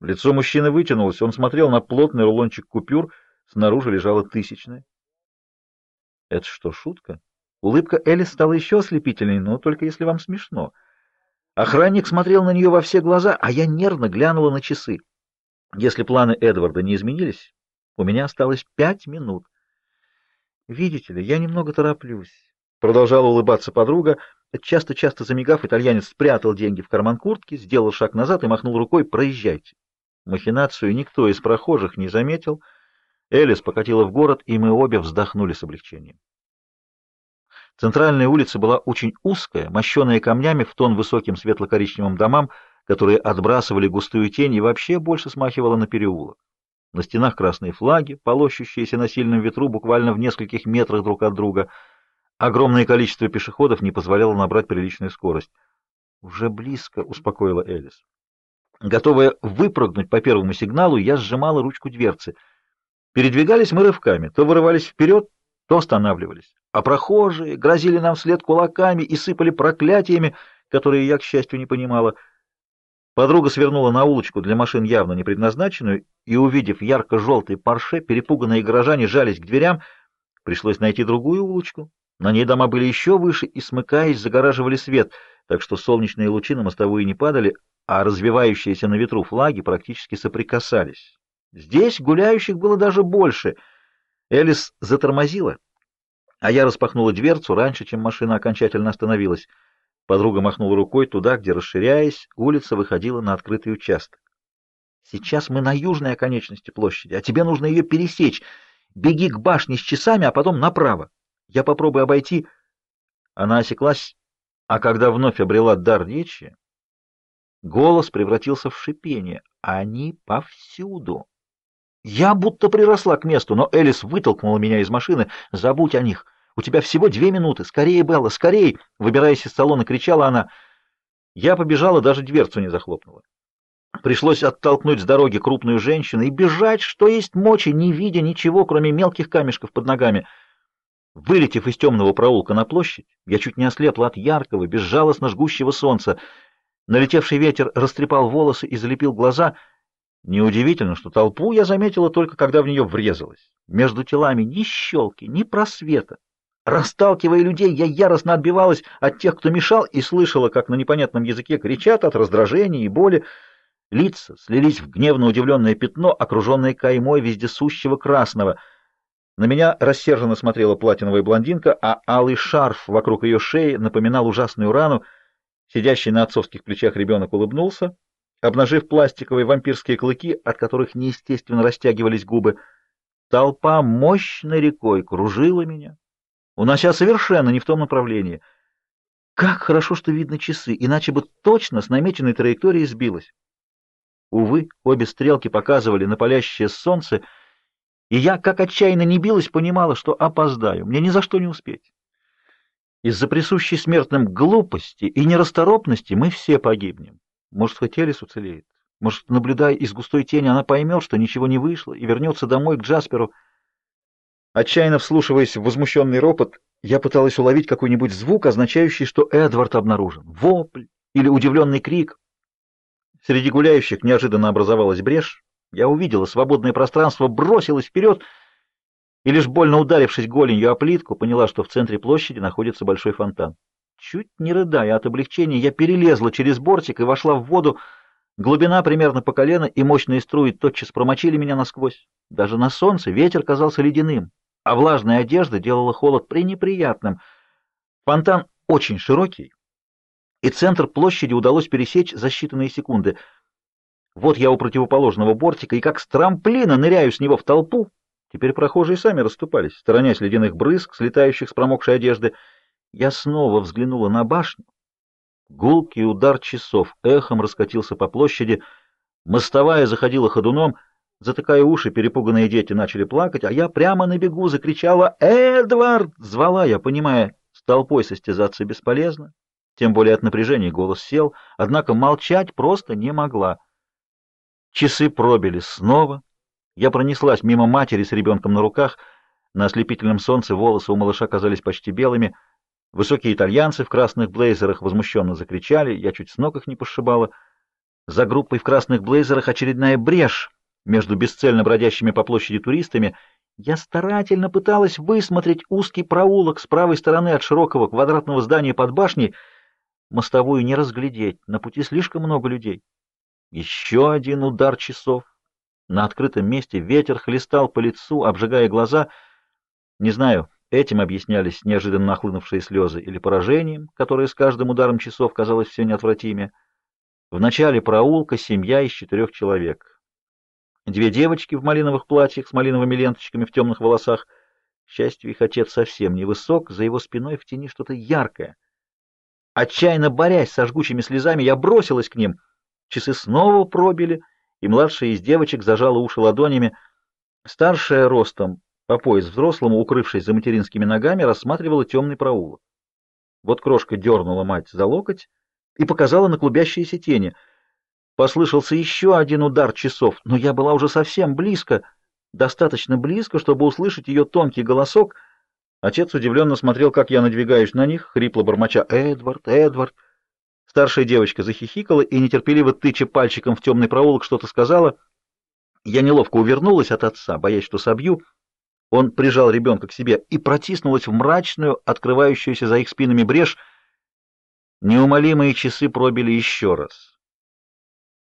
Лицо мужчины вытянулось, он смотрел на плотный рулончик купюр, снаружи лежала тысячная. Это что, шутка? Улыбка Элис стала еще ослепительней, но только если вам смешно. Охранник смотрел на нее во все глаза, а я нервно глянула на часы. Если планы Эдварда не изменились, у меня осталось пять минут. Видите ли, я немного тороплюсь. Продолжала улыбаться подруга. Часто-часто замигав, итальянец спрятал деньги в карман куртки, сделал шаг назад и махнул рукой «Проезжайте». Махинацию никто из прохожих не заметил. Элис покатила в город, и мы обе вздохнули с облегчением. Центральная улица была очень узкая, мощенная камнями в тон высоким светло-коричневым домам, которые отбрасывали густую тень и вообще больше смахивала на переулок. На стенах красные флаги, полощущиеся на сильном ветру буквально в нескольких метрах друг от друга. Огромное количество пешеходов не позволяло набрать приличную скорость. «Уже близко», — успокоила Элис. Готовая выпрыгнуть по первому сигналу, я сжимала ручку дверцы. Передвигались мы рывками, то вырывались вперед, то останавливались. А прохожие грозили нам вслед кулаками и сыпали проклятиями, которые я, к счастью, не понимала. Подруга свернула на улочку для машин явно не предназначенную, и, увидев ярко-желтый парше, перепуганные горожане жались к дверям. Пришлось найти другую улочку. На ней дома были еще выше и, смыкаясь, загораживали свет, так что солнечные лучи на мостовую не падали, а развивающиеся на ветру флаги практически соприкасались. Здесь гуляющих было даже больше. Элис затормозила, а я распахнула дверцу раньше, чем машина окончательно остановилась. Подруга махнула рукой туда, где, расширяясь, улица выходила на открытый участок. «Сейчас мы на южной оконечности площади, а тебе нужно ее пересечь. Беги к башне с часами, а потом направо. Я попробую обойти...» Она осеклась, а когда вновь обрела дар речи, Голос превратился в шипение. Они повсюду. Я будто приросла к месту, но Элис вытолкнула меня из машины. «Забудь о них. У тебя всего две минуты. Скорее, Белла, скорее!» Выбираясь из салона, кричала она. Я побежала, даже дверцу не захлопнула. Пришлось оттолкнуть с дороги крупную женщину и бежать, что есть мочи, не видя ничего, кроме мелких камешков под ногами. Вылетев из темного проулка на площадь, я чуть не ослепла от яркого, безжалостно жгущего солнца. Налетевший ветер растрепал волосы и залепил глаза. Неудивительно, что толпу я заметила только, когда в нее врезалась. Между телами ни щелки, ни просвета. Расталкивая людей, я яростно отбивалась от тех, кто мешал, и слышала, как на непонятном языке кричат от раздражения и боли. Лица слились в гневно удивленное пятно, окруженное каймой вездесущего красного. На меня рассерженно смотрела платиновая блондинка, а алый шарф вокруг ее шеи напоминал ужасную рану — Сидящий на отцовских плечах ребенок улыбнулся, обнажив пластиковые вампирские клыки, от которых неестественно растягивались губы. Толпа мощной рекой кружила меня, унося совершенно не в том направлении. Как хорошо, что видно часы, иначе бы точно с намеченной траекторией сбилась. Увы, обе стрелки показывали на палящее солнце, и я, как отчаянно не билась, понимала, что опоздаю, мне ни за что не успеть. Из-за присущей смертным глупости и нерасторопности мы все погибнем. Может, хоть Элис уцелеет. Может, наблюдая из густой тени, она поймет, что ничего не вышло, и вернется домой к Джасперу. Отчаянно вслушиваясь в возмущенный ропот, я пыталась уловить какой-нибудь звук, означающий, что Эдвард обнаружен. Вопль или удивленный крик. Среди гуляющих неожиданно образовалась брешь. Я увидела свободное пространство, бросилась вперед — и лишь больно ударившись голенью о плитку, поняла, что в центре площади находится большой фонтан. Чуть не рыдая от облегчения, я перелезла через бортик и вошла в воду. Глубина примерно по колено, и мощные струи тотчас промочили меня насквозь. Даже на солнце ветер казался ледяным, а влажная одежда делала холод пренеприятным. Фонтан очень широкий, и центр площади удалось пересечь за считанные секунды. Вот я у противоположного бортика, и как с трамплина ныряю с него в толпу, Теперь прохожие сами расступались, сторонясь ледяных брызг, слетающих с промокшей одежды. Я снова взглянула на башню. Гулкий удар часов эхом раскатился по площади. Мостовая заходила ходуном. Затыкая уши, перепуганные дети начали плакать, а я прямо на бегу закричала «Эдвард!» Звала я, понимая, с толпой состязаться бесполезно. Тем более от напряжения голос сел, однако молчать просто не могла. Часы пробили снова. Я пронеслась мимо матери с ребенком на руках. На ослепительном солнце волосы у малыша казались почти белыми. Высокие итальянцы в красных блейзерах возмущенно закричали. Я чуть с ног их не пошибала. За группой в красных блейзерах очередная брешь между бесцельно бродящими по площади туристами. Я старательно пыталась высмотреть узкий проулок с правой стороны от широкого квадратного здания под башней. Мостовую не разглядеть, на пути слишком много людей. Еще один удар часов. На открытом месте ветер хлестал по лицу, обжигая глаза. Не знаю, этим объяснялись неожиданно нахлынувшие слезы или поражением, которое с каждым ударом часов казалось все неотвратимее. В начале проулка семья из четырех человек. Две девочки в малиновых платьях с малиновыми ленточками в темных волосах. К счастью, их отец совсем невысок, за его спиной в тени что-то яркое. Отчаянно борясь со жгучими слезами, я бросилась к ним. Часы снова пробили, и младшая из девочек зажала уши ладонями. Старшая ростом, по пояс взрослому, укрывшись за материнскими ногами, рассматривала темный проулок. Вот крошка дернула мать за локоть, и показала на клубящиеся тени. Послышался еще один удар часов, но я была уже совсем близко, достаточно близко, чтобы услышать ее тонкий голосок. Отец удивленно смотрел, как я надвигаюсь на них, хрипло бормоча «Эдвард, Эдвард». Старшая девочка захихикала и, нетерпеливо тыча пальчиком в темный проулок, что-то сказала. Я неловко увернулась от отца, боясь, что собью. Он прижал ребенка к себе и протиснулась в мрачную, открывающуюся за их спинами брешь, Неумолимые часы пробили еще раз.